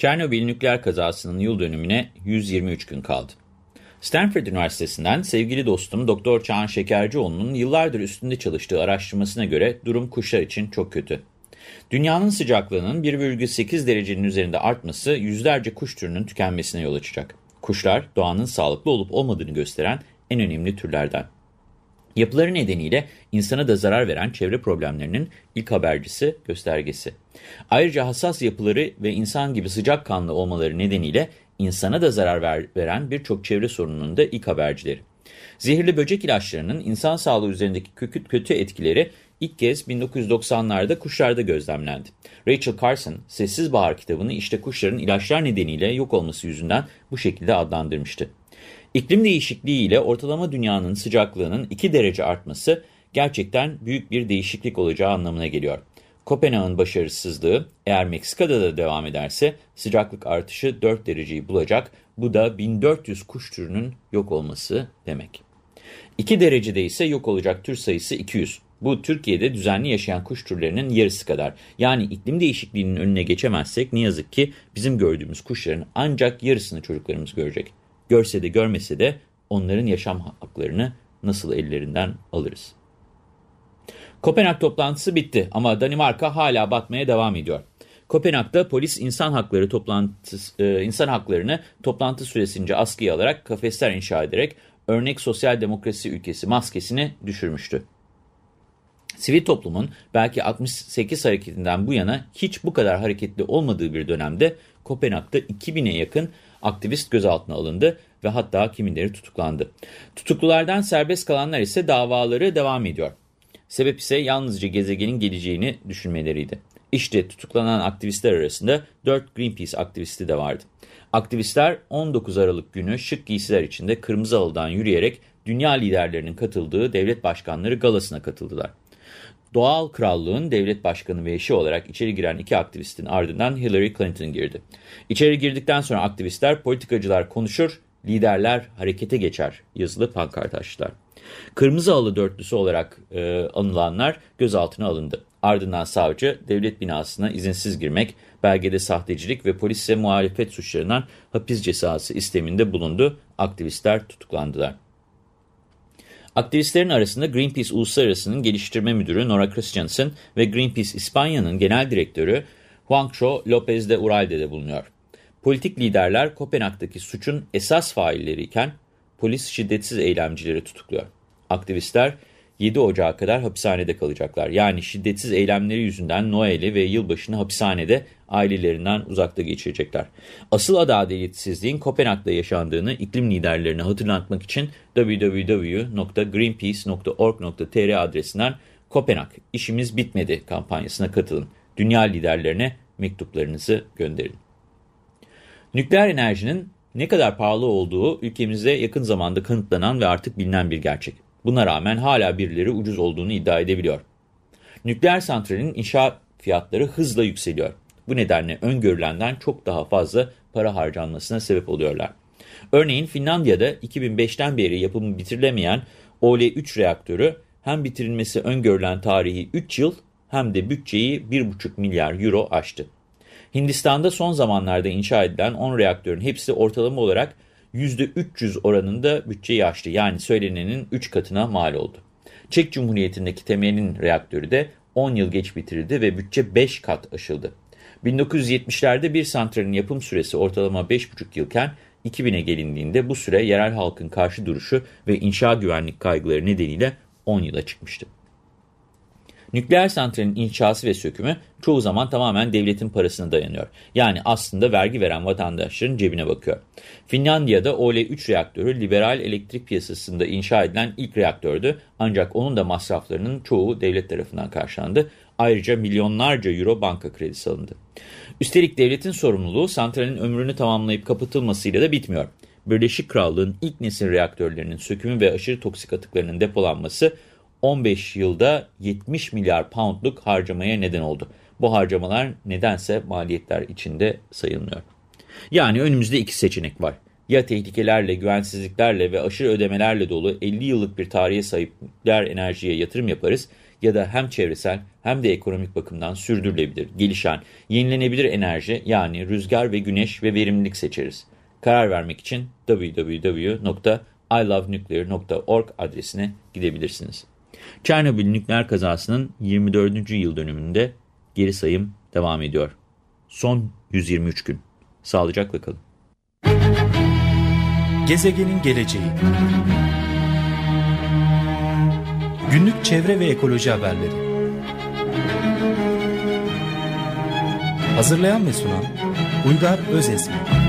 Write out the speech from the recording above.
Çernobil nükleer kazasının yıl dönümüne 123 gün kaldı. Stanford Üniversitesi'nden sevgili dostum Doktor Çağan Şekercioğlu'nun yıllardır üstünde çalıştığı araştırmasına göre durum kuşlar için çok kötü. Dünyanın sıcaklığının 1,8 derecenin üzerinde artması yüzlerce kuş türünün tükenmesine yol açacak. Kuşlar doğanın sağlıklı olup olmadığını gösteren en önemli türlerden. Yapıları nedeniyle insana da zarar veren çevre problemlerinin ilk habercisi, göstergesi. Ayrıca hassas yapıları ve insan gibi sıcakkanlı olmaları nedeniyle insana da zarar ver, veren birçok çevre sorununun da ilk habercileri. Zehirli böcek ilaçlarının insan sağlığı üzerindeki kötü etkileri ilk kez 1990'larda kuşlarda gözlemlendi. Rachel Carson, Sessiz Bahar kitabını işte kuşların ilaçlar nedeniyle yok olması yüzünden bu şekilde adlandırmıştı. İklim değişikliği ile ortalama dünyanın sıcaklığının 2 derece artması gerçekten büyük bir değişiklik olacağı anlamına geliyor. Kopenhag'ın başarısızlığı eğer Meksika'da da devam ederse sıcaklık artışı 4 dereceyi bulacak. Bu da 1400 kuş türünün yok olması demek. 2 derecede ise yok olacak tür sayısı 200. Bu Türkiye'de düzenli yaşayan kuş türlerinin yarısı kadar. Yani iklim değişikliğinin önüne geçemezsek ne yazık ki bizim gördüğümüz kuşların ancak yarısını çocuklarımız görecek. Görse de görmese de onların yaşam haklarını nasıl ellerinden alırız? Kopenhag toplantısı bitti ama Danimarka hala batmaya devam ediyor. Kopenhag'da polis insan hakları toplantısı, e, insan haklarını toplantı süresince askıya alarak kafesler inşa ederek örnek sosyal demokrasi ülkesi maskesini düşürmüştü. Sivil toplumun belki 68 hareketinden bu yana hiç bu kadar hareketli olmadığı bir dönemde Kopenhag'da 2000'e yakın aktivist gözaltına alındı ve hatta kimileri tutuklandı. Tutuklulardan serbest kalanlar ise davaları devam ediyor. Sebep ise yalnızca gezegenin geleceğini düşünmeleriydi. İşte tutuklanan aktivistler arasında 4 Greenpeace aktivisti de vardı. Aktivistler 19 Aralık günü şık giysiler içinde kırmızı halıdan yürüyerek dünya liderlerinin katıldığı devlet başkanları galasına katıldılar. Doğal Krallığın devlet başkanı ve eşi olarak içeri giren iki aktivistin ardından Hillary Clinton girdi. İçeri girdikten sonra aktivistler politikacılar konuşur, liderler harekete geçer yazılı pankart açtılar. Kırmızı halı dörtlüsü olarak e, anılanlar gözaltına alındı. Ardından savcı devlet binasına izinsiz girmek, belgede sahtecilik ve polise muhalefet suçlarından hapis cezası isteminde bulundu. Aktivistler tutuklandılar. Aktivistlerin arasında Greenpeace Uluslararası'nın geliştirme müdürü Nora Christensen ve Greenpeace İspanya'nın genel direktörü Juancho López de Uralde de bulunuyor. Politik liderler Kopenhag'daki suçun esas failleriyken polis şiddetsiz eylemcileri tutukluyor. Aktivistler 7 Ocağı kadar hapishanede kalacaklar. Yani şiddetsiz eylemleri yüzünden Noel'i ve yılbaşını hapishanede ailelerinden uzakta geçirecekler. Asıl adaletsizliğin Kopenhag'da yaşandığını iklim liderlerine hatırlatmak için www.greenpeace.org.tr adresinden Kopenhag işimiz bitmedi kampanyasına katılın. Dünya liderlerine mektuplarınızı gönderin. Nükleer enerjinin ne kadar pahalı olduğu ülkemizde yakın zamanda kanıtlanan ve artık bilinen bir gerçek. Buna rağmen hala birileri ucuz olduğunu iddia edebiliyor. Nükleer santralin inşaat fiyatları hızla yükseliyor. Bu nedenle öngörülenden çok daha fazla para harcanmasına sebep oluyorlar. Örneğin Finlandiya'da 2005'ten beri yapımı bitirilemeyen OL3 reaktörü hem bitirilmesi öngörülen tarihi 3 yıl hem de bütçeyi 1,5 milyar euro aştı. Hindistan'da son zamanlarda inşa edilen 10 reaktörün hepsi ortalama olarak %300 oranında bütçeyi aştı. Yani söylenenin 3 katına mal oldu. Çek Cumhuriyeti'ndeki temelin reaktörü de 10 yıl geç bitirildi ve bütçe 5 kat aşıldı. 1970'lerde bir santralin yapım süresi ortalama 5,5 yılken 2000'e gelindiğinde bu süre yerel halkın karşı duruşu ve inşa güvenlik kaygıları nedeniyle 10 yıla çıkmıştı. Nükleer santralin inşası ve sökümü çoğu zaman tamamen devletin parasına dayanıyor. Yani aslında vergi veren vatandaşların cebine bakıyor. Finlandiya'da OL3 reaktörü liberal elektrik piyasasında inşa edilen ilk reaktördü. Ancak onun da masraflarının çoğu devlet tarafından karşılandı. Ayrıca milyonlarca euro banka kredisi alındı. Üstelik devletin sorumluluğu santralin ömrünü tamamlayıp kapatılmasıyla da bitmiyor. Birleşik Krallığın ilk nesil reaktörlerinin sökümü ve aşırı toksik atıklarının depolanması 15 yılda 70 milyar poundluk harcamaya neden oldu. Bu harcamalar nedense maliyetler içinde sayılmıyor. Yani önümüzde iki seçenek var. Ya tehlikelerle, güvensizliklerle ve aşırı ödemelerle dolu 50 yıllık bir tarihe sahip nükleer enerjiye yatırım yaparız ya da hem çevresel hem de ekonomik bakımdan sürdürülebilir, gelişen, yenilenebilir enerji yani rüzgar ve güneş ve verimlilik seçeriz. Karar vermek için www.ilovenuclear.org adresine gidebilirsiniz. Çernobil nükleer kazasının 24. yıl dönümünde geri sayım devam ediyor. Son 123 gün. Sağlıcakla kalın. Gezegenin geleceği Günlük çevre ve ekoloji haberleri Hazırlayan ve sunan Uygar Özesmi